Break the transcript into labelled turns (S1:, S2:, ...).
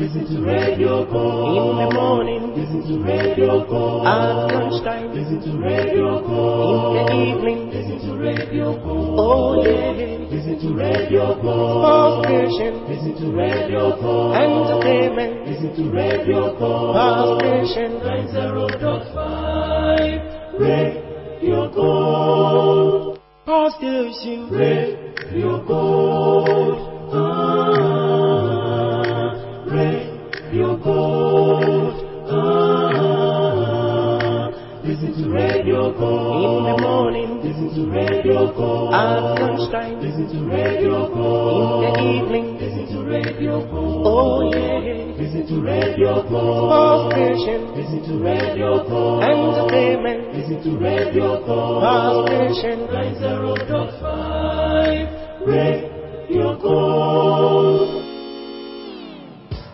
S1: Listen to Radio Gold.
S2: In the morning,
S1: Listen to Radio Gold.
S2: at lunchtime,
S1: Listen to Radio
S2: in the evening.
S1: Listen to Radio Gold.
S2: Oh yeah,
S1: Listen to Radio Gold.
S2: Passion,
S1: Listen to Radio Gold.
S2: entertainment,
S1: Listen to Radio Gold.
S2: Passion,
S1: 90.5 Radio Gold.
S2: Passion,
S1: Radio Gold. To Radio
S2: in the morning,
S1: Listen to Radio Gold.
S2: at lunchtime,
S1: Listen to Radio
S2: in the evening.
S1: Listen to Radio Gold.
S2: Oh yeah,
S1: Listen to Radio Call. Code.
S2: Passion,
S1: Listen to Radio Gold.
S2: entertainment,
S1: Listen to Radio Gold.
S2: Passion,
S1: 90.5 Radio Gold.